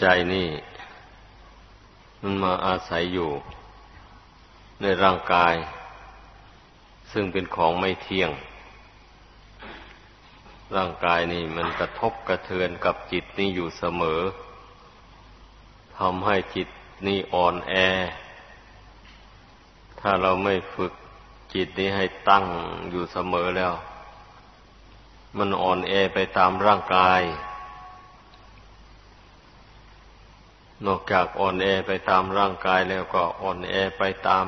ใจนี่ มันมาอาศัยอยู่ ในร่างกาย ซึ่งเป็นของไม่เที่ยง ร่างกายนี่มันกระทบกระเทือนกับจิตนี่อยู่เสมอทำให้จิตนี่อ่อนแอ ถ้าเราไม่ฝึกจิตนี้ให้ตั้งอยู่เสมอแล้ว มันอ่อนแอไปตามร่างกาย นอกจากอ่อนแอไปตามร่างกายแล้วก็อ่อนแอไปตาม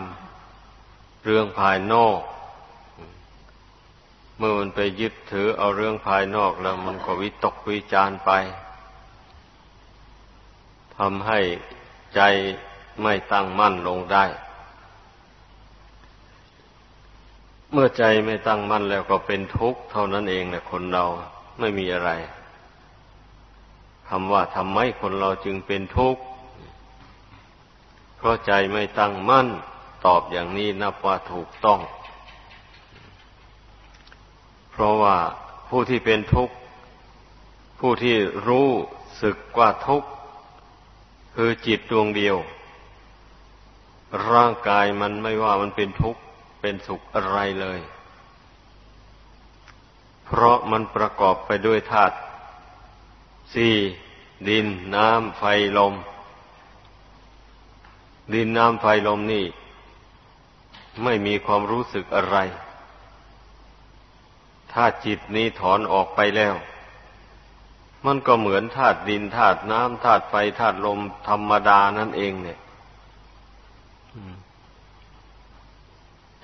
เรื่องภายนอก เมื่อมันไปยึดถือเอาเรื่องภายนอกแล้วมันก็วิตกวิจารไปทำให้ใจไม่ตั้งมั่นลงได้ เมื่อใจไม่ตั้งมั่นแล้วก็เป็นทุกข์เท่านั้นเองนะคนเราไม่มีอะไร คำว่าทำไมคนเราจึงเป็นทุกข์เพราะใจไม่ตั้งมั่น ตอบอย่างนี้นับว่าถูกต้อง เพราะว่าผู้ที่เป็นทุกข์ ผู้ที่รู้สึกว่าทุกข์คือจิตดวงเดียว ร่างกายมันไม่ว่ามันเป็นทุกข์ เป็นสุขอะไรเลย เพราะมันประกอบไปด้วยธาตุ สี่ดินน้ำไฟลม ดินน้ำไฟลมนี่ ไม่มีความรู้สึกอะไร ถ้าจิตนี้ถอนออกไปแล้ว มันก็เหมือนธาตุดินธาตุน้ำธาตุไฟธาตุลมธรรมดานั่นเองเนี่ย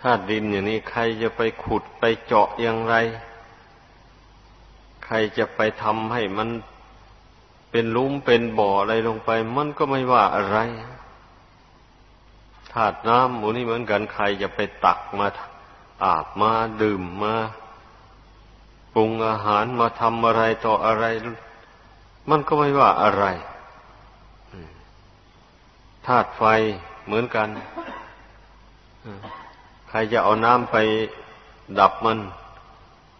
ธาตุดินอย่างนี้ใครจะไปขุดไปเจาะอย่างไร ใครจะไปทำให้มัน เป็นลุ่มเป็นบ่ออะไรลงไป มันก็ไม่ว่าอะไรธาตุน้ำหมูนี่เหมือนกันใครจะไปตักมาอาบมาดื่มมาปรุงอาหารมาทำอะไรต่ออะไร มันก็ไม่ว่าอะไรธาตุไฟเหมือนกันใครจะเอาน้ำไปดับมัน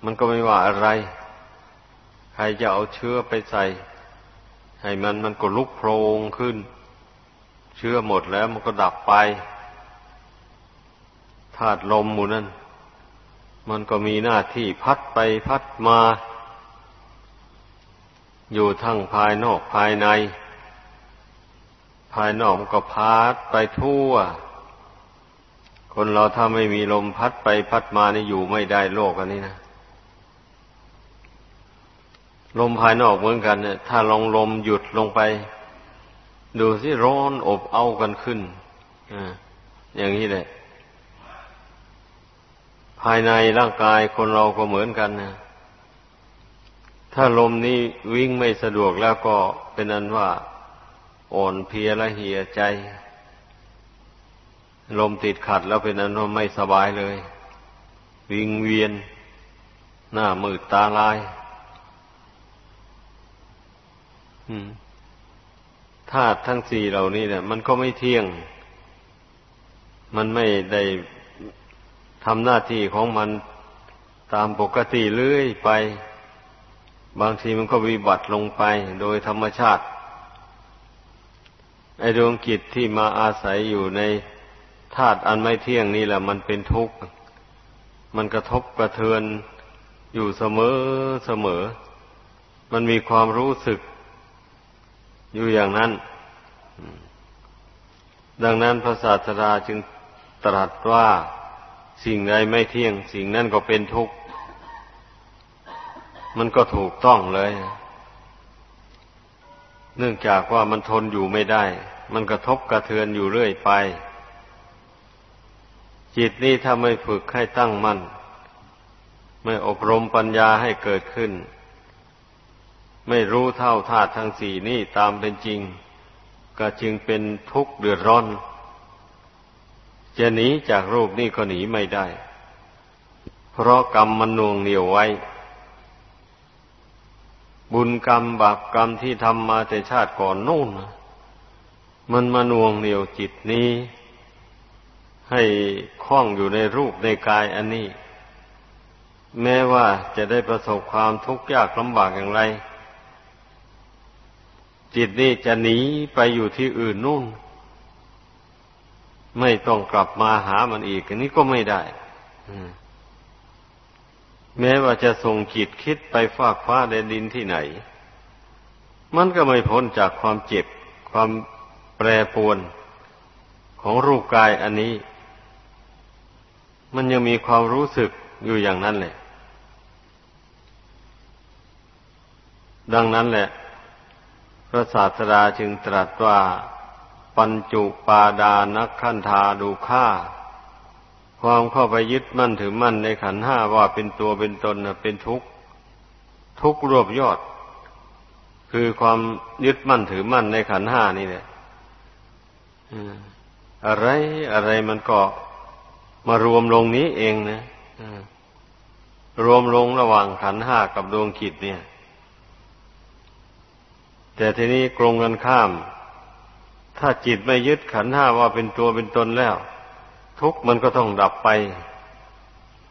มันก็ไม่ว่าอะไร ใครจะเอาเชื้อไปใส่ ให้มันมันก็ลุกโพลงขึ้น เชื้อหมดแล้วมันก็ดับไปธาตุลมหมูนั่นมันก็มีหน้าที่พัดไปพัดมา อยู่ทั้งภายนอกภายใน ภายนอกมันก็พัดไปทั่ว คนเราถ้าไม่มีลมพัดไปพัดมานี่อยู่ไม่ได้โลกอันนี้นะ ลมภายนอกเหมือนกันเนี่ย ถ้าลองลมหยุดลงไป ดูสิร้อนอบเอากันขึ้นออย่างนี้แหละ ภายในร่างกายคนเราก็เหมือนกันนะถ้าลมนี้วิ่งไม่สะดวกแล้วก็เป็นนั้นว่า อ่อนเพลียละเหียใจ ลมติดขัดแล้วเป็นนั้นว่าไม่สบายเลย วิงเวียน หน้ามืดตาลาย ธาตุทั้งสี่เหล่านี้เนี่ย มันก็ไม่เที่ยง มันไม่ได้ทำหน้าที่ของมันตามปกติเรื่อยไป บางทีมันก็วิบัติลงไปโดยธรรมชาติ ไอ้ดวงกิจที่มาอาศัยอยู่ในธาตุอันไม่เที่ยงนี่แหละ มันเป็นทุกข์มันกระทบกระเทือนอยู่เสมอเสมอ มันมีความรู้สึก อยู่อย่างนั้น ดังนั้นพระศาสดาจึงตรัสว่าสิ่งใดไม่เที่ยง สิ่งนั้นก็เป็นทุกข์ มันก็ถูกต้องเลย เนื่องจากว่ามันทนอยู่ไม่ได้ มันกระทบกระเทือนอยู่เรื่อยไป จิตนี้ถ้าไม่ฝึกให้ตั้งมัน่น ไม่อบรมปัญญาให้เกิดขึ้น ไม่รู้เท่าธาตุทั้งสี่นี่ตามเป็นจริง ก็จึงเป็นทุกข์เดือดร้อน จะหนีจากรูปนี่ก็หนีไม่ได้ เพราะกรรมมันนวงเหนียวไว้ บุญกรรมบาปกรรมที่ทำมาแต่ชาติก่อนนู่น มันมานวงเหนียวจิตนี้ ให้คล้องอยู่ในรูปในกายอันนี้ แม้ว่าจะได้ประสบความทุกข์ยากลำบากอย่างไร จิตนี่จะหนีไปอยู่ที่อื่นนู่น ไม่ต้องกลับมาหามันอีกอันนี้ก็ไม่ได้แม้ว่าจะส่งจิตคิดไปฟากฟ้าแดนดินที่ไหน มันก็ไม่พ้นจากความเจ็บ ความแปรปวนของรูปกายอันนี้ มันยังมีความรู้สึกอยู่อย่างนั้นแหละ ดังนั้นแหละ ระศาสดาจึงตรัสว่า ปัญจุปาดานักขันธาดูค่า ความเข้าไปยึดมั่นถือมั่นในขันห้าว่าเป็นตัวเป็นตนเป็นทุกข์ ทุกข์รวบยอด คือความยึดมั่นถือมั่นในขันห้านี่แหละอะไรอะไรมันก็มารวมลงนี้เองนะรวมลงระหว่างขันห้ากับดวงขิดเนี่ย แต่ทีนี้กรงกันข้าม ถ้าจิตไม่ยึดขันห้าว่าเป็นตัวเป็นตนแล้ว ทุกมันก็ต้องดับไป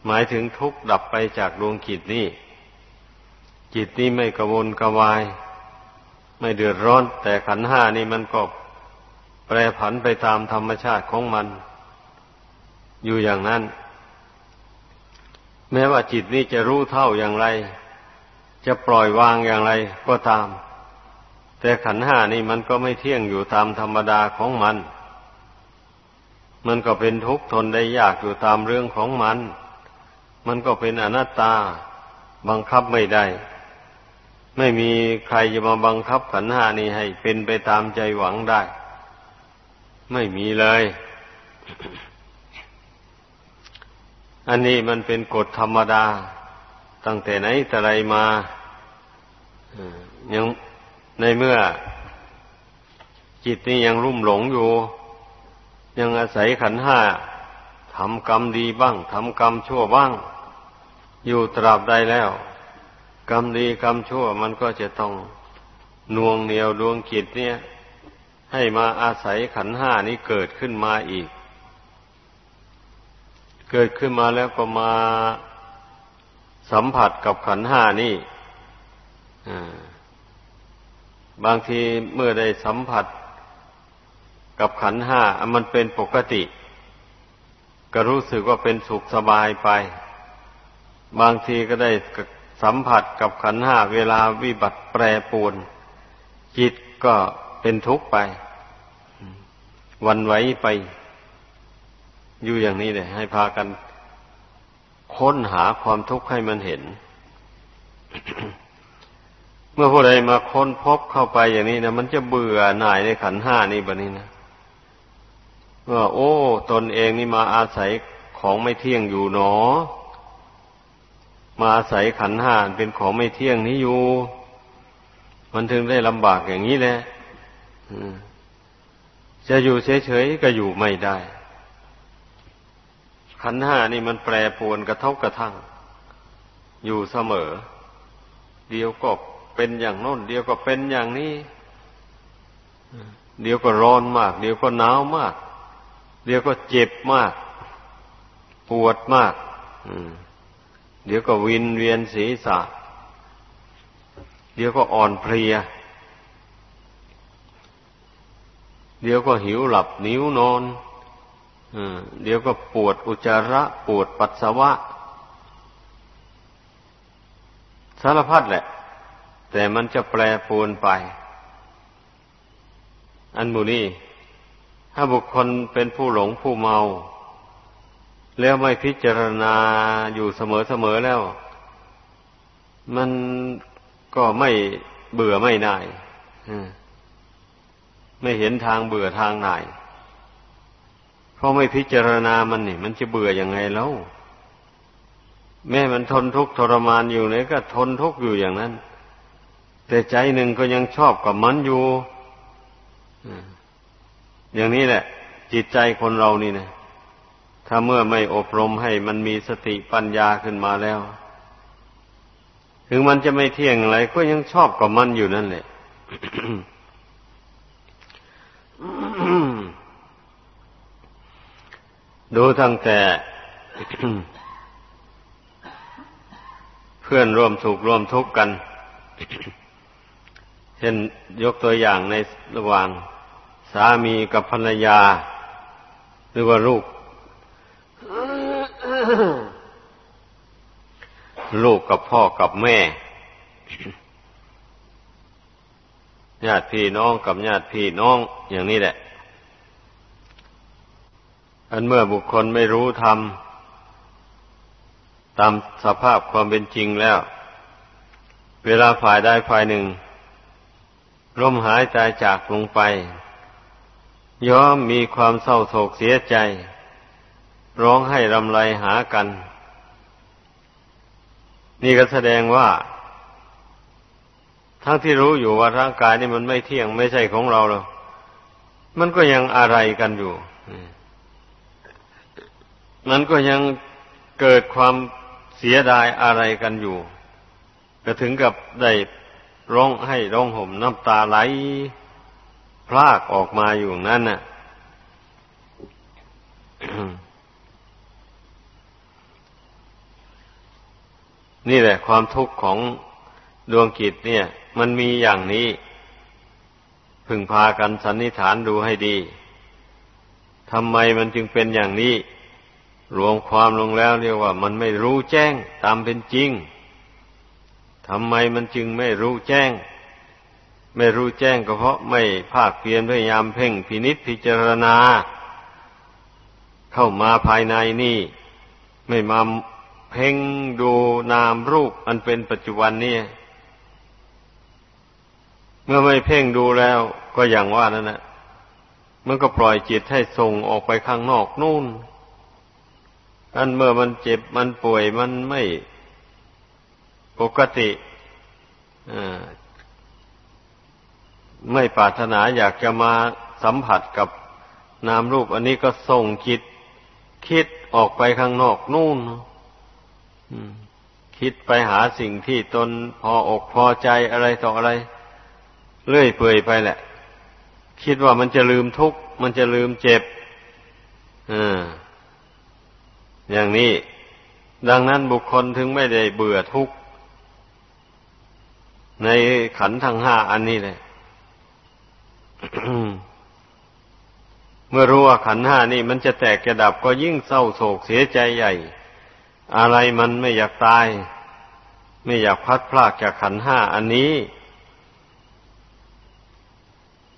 หมายถึงทุกดับไปจากดวงจิตนี้จิตนี้ไม่กระวนกระวาย ไม่เดือดร้อน แต่ขันห้านี่มันก็แปรผันไปตามธรรมชาติของมัน อยู่อย่างนั้น แม้ว่าจิตนี้จะรู้เท่าอย่างไร จะปล่อยวางอย่างไรก็ตาม แต่ขันห้านี่มันก็ไม่เที่ยงอยู่ตามธรรมดาของมัน มันก็เป็นทุกข์ทนได้ยากอยู่ตามเรื่องของมัน มันก็เป็นอนัตตาบังคับไม่ได้ ไม่มีใครจะมาบังคับขันห้านี้ให้เป็นไปตามใจหวังได้ ไม่มีเลย อันนี้มันเป็นกฎธรรมดา ตั้งแต่ไหนแต่ไรมายัง ในเมื่อจิตนี้ยังรุ่มหลงอยู่ ยังอาศัยขันห้าทำกรรมดีบ้างทำกรรมชั่วบ้าง อยู่ตราบใดแล้ว กรรมดีกรรมชั่วมันก็จะต้องนวงเหนียวดวงจิตเนี่ย ให้มาอาศัยขันห้านี้เกิดขึ้นมาอีก เกิดขึ้นมาแล้วก็มาสัมผัสกับขันห้านี่า บางทีเมื่อได้สัมผัสกับขันห้ามันเป็นปกติ ก็รู้สึกว่าเป็นสุขสบายไป บางทีก็ได้สัมผัสกับขันห้าเวลาวิบัติแปรปวน จิตก็เป็นทุกข์ไป วันไหวไป อยู่อย่างนี้เลยให้พากันค้นหาความทุกข์ให้มันเห็น เมื่อผู้ใดมาค้นพบเข้าไปอย่างนี้นะมันจะเบื่อหน่ายในขันห้านี้แบบนี้นะว่าโอ้ ตนเองนี่มาอาศัยของไม่เที่ยงอยู่หนอ มาอาศัยขันห้าเป็นของไม่เที่ยงนี้อยู่ มันถึงได้ลำบากอย่างนี้แหละจะอยู่เฉยๆก็อยู่ไม่ได้ ขันห้านี่มันแปรปรวนกระทบกระทั่ง อยู่เสมอ เดียวก็ เป็นอย่างโน้น เดียวก็เป็นอย่างนี้เดี๋ยวก็ร้อนมาก เดี๋ยวก็หนาวมาก เดี๋ยวก็เจ็บมาก ปวดมากเดี๋ยวก็วินเวียนศีรษะ เดี๋ยวก็อ่อนเพลีย เดี๋ยวก็หิวหลับนิ้วนอนเดี๋ยวก็ปวดอุจจาระ ปวดปัสสาวะ สารพัดแหละ แต่มันจะแปรปรวนไป อันมูนี้ถ้าบุคคลเป็นผู้หลงผู้เมา แล้วไม่พิจารณาอยู่เสมอๆแล้ว มันก็ไม่เบื่อไม่น่ายไม่เห็นทางเบื่อทางไหนเพราะไม่พิจารณามันนี่ มันจะเบื่ออยังไงแล้ว แม่มันทนทุกข์ทรมานอยู่เลยก็ทนทุกข์อยู่อย่างนั้น แต่ใจหนึ่งก็ยังชอบกับมันอยู่อย่างนี้แหละ จิตใจคนเรานี่นะถ้าเมื่อไม่อบรมให้มันมีสติปัญญาขึ้นมาแล้ว ถึงมันจะไม่เที่ยงอะไร ก็ยังชอบกับมันอยู่นั่นแหละดูตั้งแต่เพื่อนร่วมสุขร่วมทุกข์กัน ช่นยกตัวอย่างในระหว่างสามีกับภรรยา หรือว่าลูก ลูกกับพ่อกับแม่ญาติพี่น้องกับญาติพี่น้องอย่างนี้แหละ อันเมื่อบุคคลไม่รู้ธรรมตามสภาพความเป็นจริงแล้ว เวลาฝ่ายใดฝ่ายหนึ่ง ร่มหายใจจากลงไป ย่อมมีความเศร้าโศกเสียใจ ร้องให้รำไรหากัน นี่ก็แสดงว่า ทั้งที่รู้อยู่ว่าร่างกายนี่มันไม่เที่ยงไม่ใช่ของเราหรอกมันก็ยังอะไรกันอยู่มันก็ยังเกิดความเสียดายอะไรกันอยู่ก็ถึงกับได้ ร้องให้ร้องห่มน้ำตาไหล พลากออกมาอยู่นั่นน่ะนี่แหละ ความทุกข์ของดวงกิจเนี่ย มันมีอย่างนี้ พึงพากันสันนิษฐานดูให้ดีทำไมมันจึงเป็นอย่างนี้ รวมความลงแล้วเรียกว่า มันไม่รู้แจ้งตามเป็นจริง ทำไมมันจึงไม่รู้แจ้ง ไม่รู้แจ้งก็เพราะไม่ภาคเพียรพยายามเพ่งพินิษพิจารณา เข้ามาภายในนี่ ไม่มาเพ่งดูนามรูปอันเป็นปัจจุบันนี่เมื่อไม่เพ่งดูแล้วก็อย่างว่านั่นแหละมันก็ปล่อยจิตให้ส่งออกไปข้างนอกนู่นอันเมื่อมันเจ็บมันป่วยมันไม่ ปกติไม่ปรารถนาอยากจะมาสัมผัสกับนามรูป อันนี้ก็ส่งจิต คิดออกไปข้างนอกนู่นคิดไปหาสิ่งที่ตนพออกพอใจอะไรต่ออะไรเลื่อยเปื่อยไปแหละ คิดว่ามันจะลืมทุกข์มันจะลืมเจ็บอย่างนี้ ดังนั้นบุคคลถึงไม่ได้เบื่อทุกข์ ในขันทั้งห้าอันนี้เลยเมื่อรู้ว่าขันห้านี่มันจะแตกจะดับก็ยิ่งเศร้าโศกเสียใจใหญ่ อะไรมันไม่อยากตาย ไม่อยากพัดพลากจากขันห้าอันนี้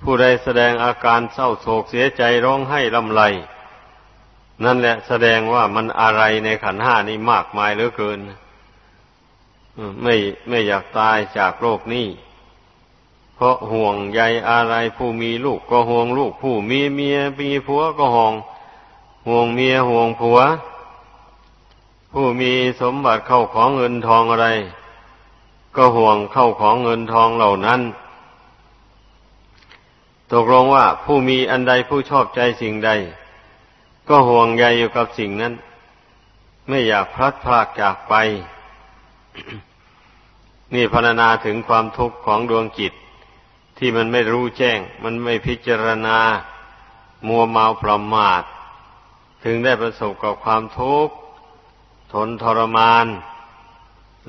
ผู้ใดแสดงอาการเศร้าโศกเสียใจร้องไห้ลำไร นั่นแหละแสดงว่ามันอะไรในขันห้านี้มากมายเหลือเกิน ไม่ไม่อยากตายจากโลกนี้ เพราะห่วงใยอะไรผู้มีลูกก็ห่วงลูก ผู้มีเมียมีผัวก็ห่วง ห่วงเมียห่วงผัว ผู้มีสมบัติเข้าของเงินทองอะไร ก็ห่วงเข้าของเงินทองเหล่านั้น ตกลงว่าผู้มีอันใดผู้ชอบใจสิ่งใด ก็ห่วงใยอยู่กับสิ่งนั้น ไม่อยากพลัดพรากจากไป นี่พรรณนาถึงความทุกข์ของดวงจิต ที่มันไม่รู้แจ้ง มันไม่พิจารณา มัวเมาประมาท ถึงได้ประสบกับความทุกข์ทนทรมาน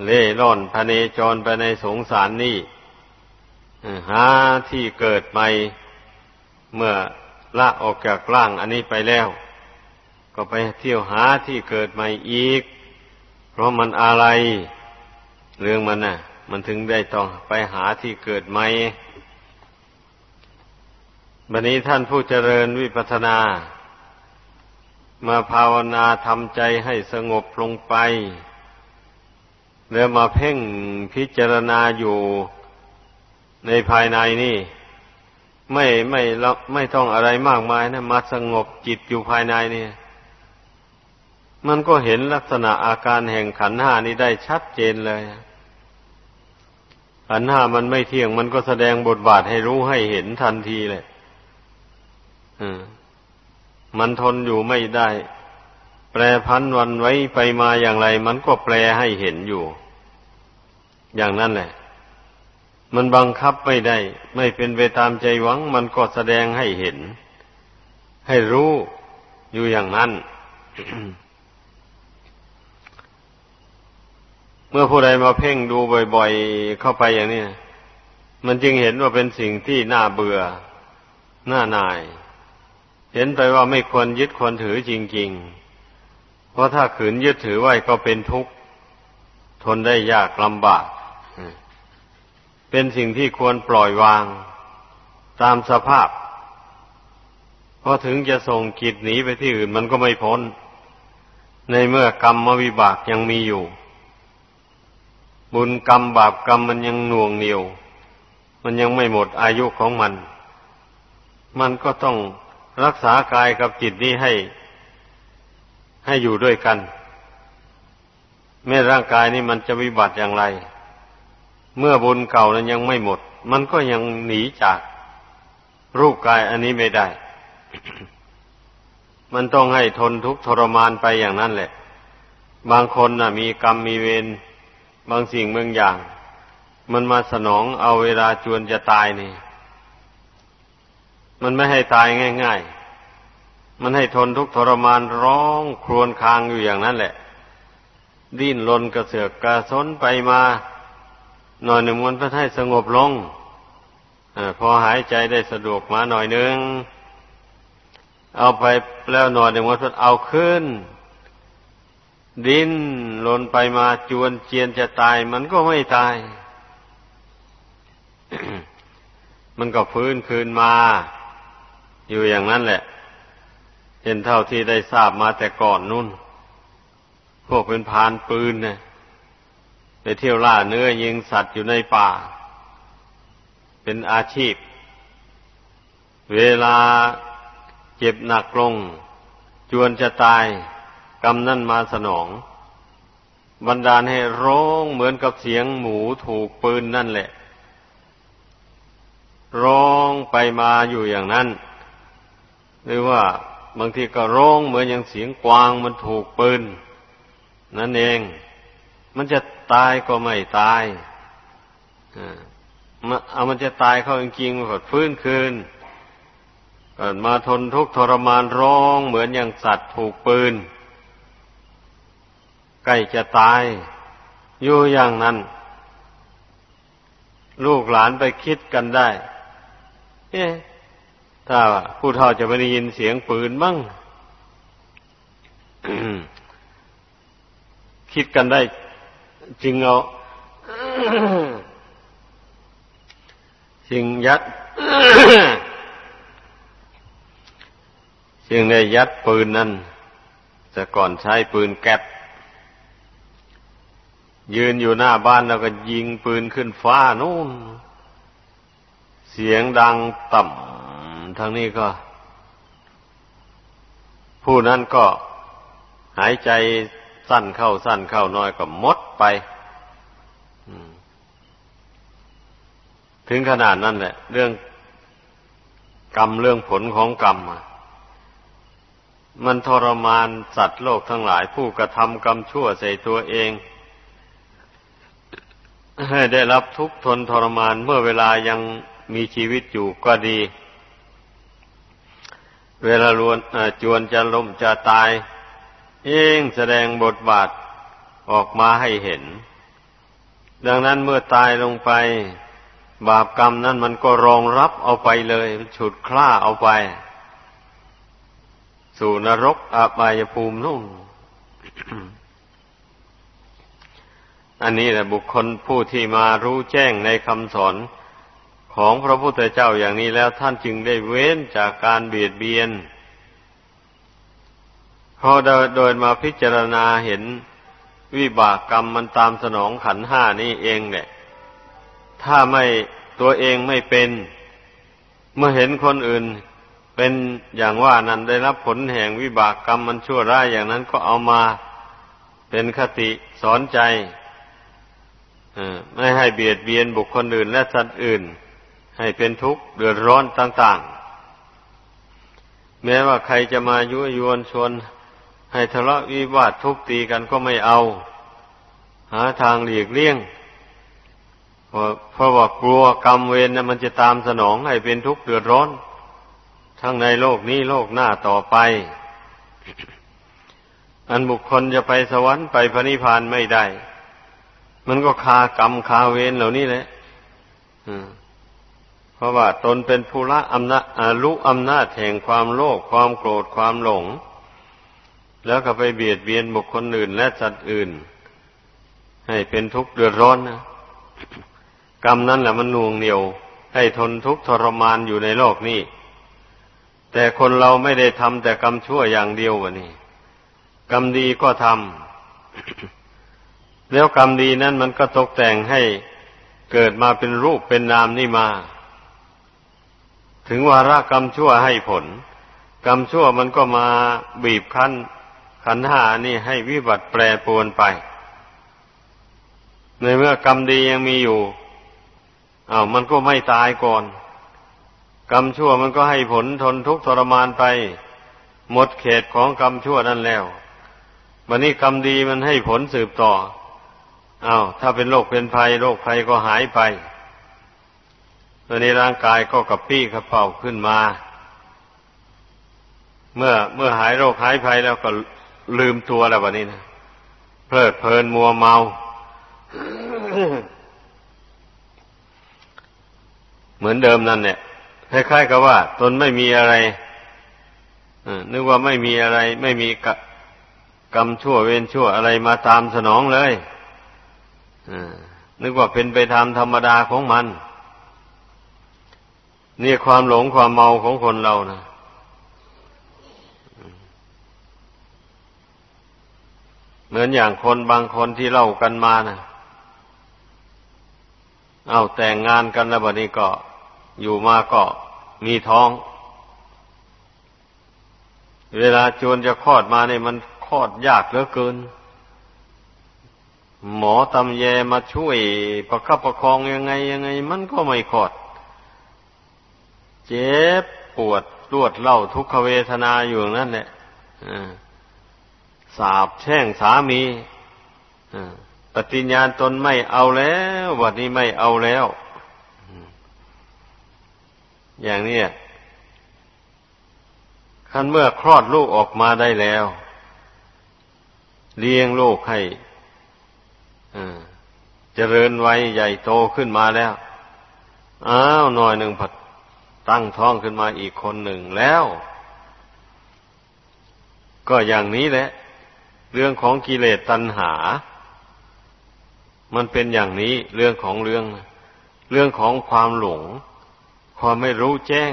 เล่ร่อนพเนจรไปในสงสารนี่หาที่เกิดใหม่เมื่อละออกจากร่างอันนี้ไปแล้ว ก็ไปเที่ยวหาที่เกิดใหม่อีก เพราะมันอะไร เรื่องมันน่ะ มันถึงได้ต้องไปหาที่เกิดไหมบันนี้ท่านผู้เจริญวิปัสนา มาภาวนาทำใจให้สงบลงไป แล้วมาเพ่งพิจารณาอยู่ในภายในนี่ ไม่ไม่ไม่ต้องอะไรมากมายนะ มาสงบจิตอยู่ภายในนี่ มันก็เห็นลักษณะอาการแห่งขันห้านี้ได้ชัดเจนเลย ขันห้ามันไม่เที่ยง มันก็แสดงบทบาทให้รู้ให้เห็นทันทีเลยมันทนอยู่ไม่ได้ แปรพันวันไว้ไปมาอย่างไร มันก็แปลให้เห็นอยู่ อย่างนั้นแหละ มันบังคับไม่ได้ ไม่เป็นไปตามใจหวัง มันก็แสดงให้เห็น ให้รู้อยู่อย่างนั้น เมื่อผู้ใดมาเพ่งดูบ่อย ๆ เข้าไปอย่างนี้มันจึงเห็นว่าเป็นสิ่งที่น่าเบื่อ น่านาย เห็นไปว่าไม่ควรยึดควรถือจริง ๆ เพราะถ้าขืนยึดถือไว้ก็เป็นทุกข์ ทนได้ยากลำบาก เป็นสิ่งที่ควรปล่อยวาง ตามสภาพ เพอถึงจะส่งกิจหนีไปที่อื่นมันก็ไม่พ้น ในเมื่อกรรมวิบากยังมีอยู่ บุญกรรมบาปกรรมมันยังหน่วงเหนียว มันยังไม่หมดอายุของมัน มันก็ต้องรักษากายกับจิตนี้ให้ ให้อยู่ด้วยกัน แม้ร่างกายนี้มันจะวิบัติอย่างไร เมื่อบุญเก่านั้นยังไม่หมด มันก็ยังหนีจากรูปกายอันนี้ไม่ได้ มันต้องให้ทนทุกข์ทรมานไปอย่างนั้นแหละ บางคนน่ะ มีกรรมมีเวร บางสิ่งบางอย่าง มันมาสนองเอาเวลาจวนจะตายนี่ มันไม่ให้ตายง่าย ๆ มันให้ทนทุกทรมานร้องครวญครางอยู่อย่างนั้นแหละ ดิ้นรนกระเสือกกระสนไปมา หน่อยหนึ่งมันก็ให้สงบลงพอหายใจได้สะดวกมาหน่อยนึง เอาไปแล้วหน่อยหนึ่งวันเอาขึ้น ดินลนไปมาจวนเจียนจะตายมันก็ไม่ตาย มันก็ฟื้นคืนมา อยู่อย่างนั้นแหละ เห็นเท่าที่ได้ทราบมาแต่ก่อนนู่น พวกเป็นพานปืนเนี่ยไปเที่ยวล่าเนื้อยิงสัตว์อยู่ในป่า เป็นอาชีพ เวลาเจ็บหนักลง จวนจะตาย กรรมนั่นมาสนอง บันดาลให้ร้องเหมือนกับเสียงหมูถูกปืนนั่นแหละ ร้องไปมาอยู่อย่างนั้น หรือว่าบางทีก็ร้องเหมือนอย่างเสียงกวางมันถูกปืน นั่นเอง มันจะตายก็ไม่ตายเอามันจะตายเข้าจริงๆมันก็ฟื้นคืนเกิดมาทนทุกข์ทรมานร้องเหมือนอย่างสัตว์ถูกปืน ใกล้จะตาย อยู่อย่างนั้น ลูกหลานไปคิดกันได้ เอ๊ะถ้าผู้เฒ่าจะไม่ได้ยินเสียงปืนบ้งคิดกันได้จริงเอาสิ่งยัดสิ่งได้ยัดปืนนั่นแต่ก่อนใช้ปืนแก๊ป ยืนอยู่หน้าบ้านแล้วก็ยิงปืนขึ้นฟ้านู่น เสียงดังต่ำทางนี้ก็ ผู้นั้นก็หายใจสั้นเข้าสั้นเข้าน้อยก็มดไปถึงขนาดนั้นแหละ เรื่องกรรมเรื่องผลของกรรมมันทรมานสัตว์โลกทั้งหลายผู้กระทำกรรมชั่วใส่ตัวเอง ให้ได้รับทุกข์ทนทรมานเมื่อเวลายังมีชีวิตอยู่ก็ดี เวลาลวนจวนจะล้มจะตาย เองแสดงบทบาทออกมาให้เห็น ดังนั้นเมื่อตายลงไป บาปกรรมนั่นมันก็รองรับเอาไปเลยฉุดคล้าเอาไป สู่นรกอบายภูมินู่น อันนี้แหละบุคคลผู้ที่มารู้แจ้งในคำสอนของพระพุทธเจ้าอย่างนี้แล้วท่านจึงได้เว้นจากการเบียดเบียนพอโดยมาพิจารณาเห็นวิบากกรรมมันตามสนองขันห้านี้เองเนี่ย ถ้าไม่ตัวเองไม่เป็น เมื่อเห็นคนอื่นเป็นอย่างว่านั้นได้รับผลแห่งวิบากกรรมมันชั่วร้ายอย่างนั้นก็เอามาเป็นคติสอนใจ ไม่ให้เบียดเบียนบุคคลอื่น และสัตว์อื่น ให้เป็นทุกข์เดือดร้อนต่างๆ แม้ว่าใครจะมายุยวนชวนให้ทะเลาะวิวาททุบตีกันก็ไม่เอา หาทางหลีกเลี่ยงเพราะว่ากลัวกรรมเวรนะมันจะตามสนองให้เป็นทุกข์เดือดร้อน ทั้งในโลกนี้โลกหน้าต่อไป อันบุคคลจะไปสวรรค์ไปพระนิพพานไม่ได้ มันก็คากรรมคาเวรเหล่านี้แหละเพราะว่าตนเป็นผู้ละอำนาจรู้อำนาจแห่งความโลภความโกรธความหลง แล้วก็ไปเบียดเบียนบุคคลอื่น และสัตว์อื่น ให้เป็นทุกข์เดือดร้อนนะกรรมนั่นแหละมันน่วงเหนียว ให้ทนทุกข์ทรมานอยู่ในโลกนี้ แต่คนเราไม่ได้ทำแต่กรรมชั่วอย่างเดียววะนี่กรรมดีก็ทำ แล้วกรรมดีนั้นมันก็ตกแต่งให้เกิดมาเป็นรูปเป็นนามนี่มา ถึงวาระกรรมชั่วให้ผล กรรมชั่วมันก็มาบีบคั้นขันหานี่ให้วิบัติแปรปรวนไป ในเมื่อกรรมดียังมีอยู่อา้าวมันก็ไม่ตายก่อน กรรมชั่วมันก็ให้ผลทนทุกข์ทรมานไป หมดเขตของกรรมชั่วนั่นแล้ววันนี้กรรมดีมันให้ผลสืบต่อ อา้าวถ้าเป็นโรคเป็นภัยโรคภัยก็หายไปตอนนี้ร่างกายก็กระปี้กระเป๋าขึ้นมา เมื่อเมื่อหายโรคหายภัยแล้วก็ลืมตัวแล้ววันนี้นะเพลิดเพลินมัวเมา เหมือนเดิมนั่นเนี่ยคล้ายๆกับว่า ตนไม่มีอะไรนึกว่าไม่มีอะไร ไม่มีกรรมชั่วเวรชั่วอะไรมาตามสนองเลย นึกว่าเป็นไปตามธรรมดาของมัน นี่ความหลงความเมาของคนเรานะเหมือนอย่างคนบางคนที่เล่ากันมานะเอาแต่งงานกันแล้วบัดนี้ก็อยู่มาก็มีท้อง เวลาจวนจะคลอดมาเนี่ยมันคลอดยากเหลือเกิน หมอตำแยมาช่วยประคับประคองยังไงยังไง มันก็ไม่คลอด เจ็บปวดรวดเล่าทุกขเวทนาอยู่นั่นแหละสาบแช่งสามีปฏิญญาณตนไม่เอาแล้ววันนี้ไม่เอาแล้ว อย่างนี้คันเมื่อคลอดลูกออกมาได้แล้ว เลี้ยงลูกให้ เจริญวัยใหญ่โตขึ้นมาแล้ว อ้าวหน่อยหนึ่งผัดตั้งท้องขึ้นมาอีกคนหนึ่งแล้ว ก็อย่างนี้แหละ เรื่องของกิเลสตัณหา มันเป็นอย่างนี้เรื่องของเรื่อง เรื่องของความหลง ความไม่รู้แจ้ง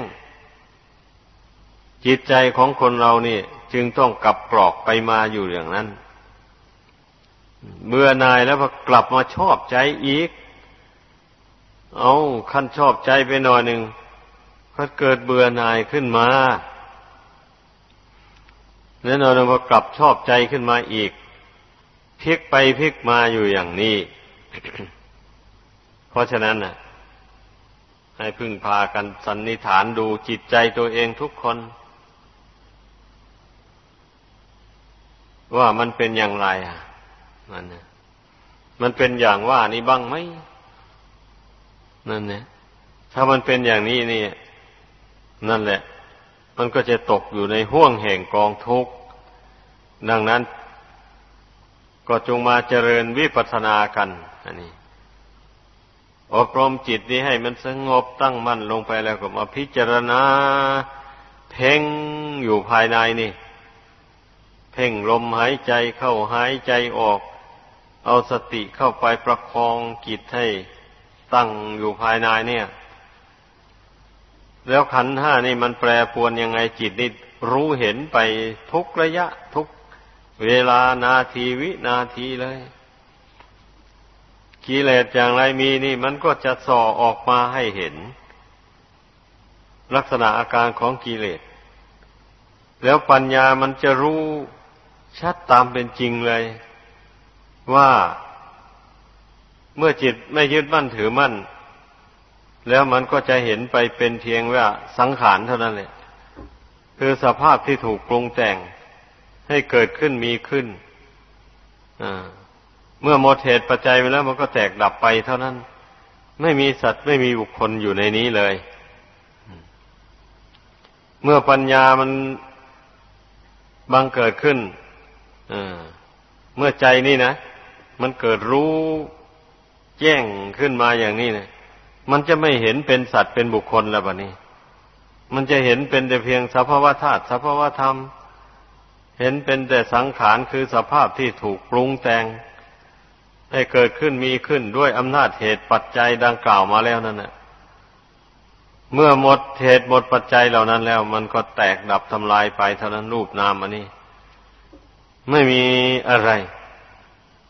จิตใจของคนเรานี่ จึงต้องกลับกรอกไปมาอยู่อย่างนั้น เมื่อนายแล้วพอกลับมาชอบใจอีก เอาขั้นชอบใจไปหน่อยหนึ่งก็เกิดเบื่อนายขึ้นมาแล้วนอนพอกลับชอบใจขึ้นมาอีกพลิกไปพลิกมาอยู่อย่างนี้ เพราะฉะนั้นน่ะ ให้พึ่งพากันสันนิฐานดูจิตใจตัวเองทุกคน ว่ามันเป็นอย่างไรอะ มันเนี่ยมันเป็นอย่างว่านี่บ้างไหมนั่นเนี่ยถ้ามันเป็นอย่างนี้นี่ นั่นแหละ มันก็จะตกอยู่ในห่วงแห่งกองทุกข์ดังนั้น ก็จงมาเจริญวิปัสสนากันอันนี้อบรมจิตนี้ให้มันสงบตั้งมั่นลงไปแล้วก็มาพิจารณา เพ่งอยู่ภายในนี่ เพ่งลมหายใจเข้าหายใจออก เอาสติเข้าไปประคองจิตให้ตั้งอยู่ภายในเนี่ย แล้วขันห้านี่มันแปรปวนยังไงจิตนี่รู้เห็นไปทุกระยะทุกเวลานาทีวินาทีเลยกิเลสอย่างไรมีนี่มันก็จะส่อออกมาให้เห็น ลักษณะอาการของกิเลส แล้วปัญญามันจะรู้ชัดตามเป็นจริงเลย ว่าเมื่อจิตไม่ยึดมั่นถือมั่น แล้วมันก็จะเห็นไปเป็นเพียงว่าสังขารเท่านั้นแหละคือสภาพที่ถูกปรุงแต่งให้เกิดขึ้นมีขึ้นเมื่อหมดเหตุปัจจัยไปแล้วมันก็แตกดับไปเท่านั้น ไม่มีสัตว์ไม่มีบุคคลอยู่ในนี้เลย เมื่อปัญญามันบังเกิดขึ้นเมื่อใจนี่นะ มันเกิดรู้แจ้งขึ้นมาอย่างนี้เนะมันจะไม่เห็นเป็นสัตว์เป็นบุคคลแล้วบะนี้ มันจะเห็นเป็นแต่เพียงสภาวธาตุสภาวธรรม เห็นเป็นแต่สังขารคือสภาพที่ถูกปรุงแต่งให้เกิดขึ้นมีขึ้นด้วยอำนาจเหตุปัจจัยดังกล่าวมาแล้วนั่นแหละเมื่อหมดเหตุหมดปัจจัยเหล่านั้นแล้ว มันก็แตกดับทำลายไปเท่านั้นรูปนามอันนี้ ไม่มีอะไร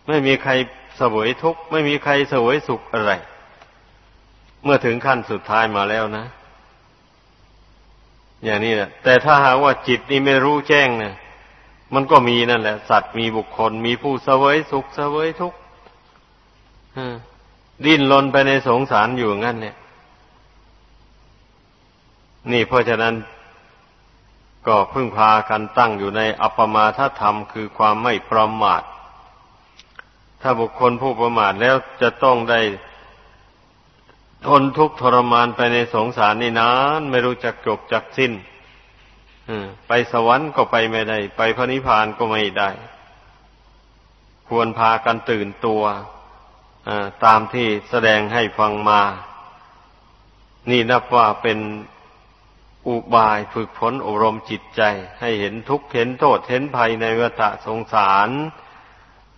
ไม่มีใครสวยทุกข์ไม่มีใครสวยสุขอะไร เมื่อถึงขั้นสุดท้ายมาแล้วนะ อย่างนี้แหละแต่ถ้าหากว่าจิตนี้ไม่รู้แจ้งเนะมันก็มีนั่นแหละ สัตว์มีบุคคล มีผู้เสวยสุขเสวยทุกข์ดิ้นรนไปในสงสารอยู่งั้น เนี่ย นี่เพราะฉะนั้นก็พึ่งพากันตั้งอยู่ในอัปมาทธรรมคือความไม่ประมาท ถ้าบุคคลผู้ประมาทแล้วจะต้องได้ ทนทุกข์ทรมานไปในสงสารนี่นานไม่รู้จักจบจักสิ้นไปสวรรค์ก็ไปไม่ได้ ไปพระนิพพานก็ไม่ได้ ควรพากันตื่นตัวตามที่แสดงให้ฟังมา นี่นับว่าเป็นอุบายฝึกฝนอบรมจิตใจ ให้เห็นทุกข์เห็นโทษเห็นภัยในวัฏสงสาร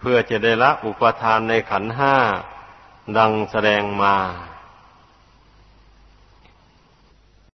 เพื่อจะได้ละอุปทานในขันห้าดังแสดงมา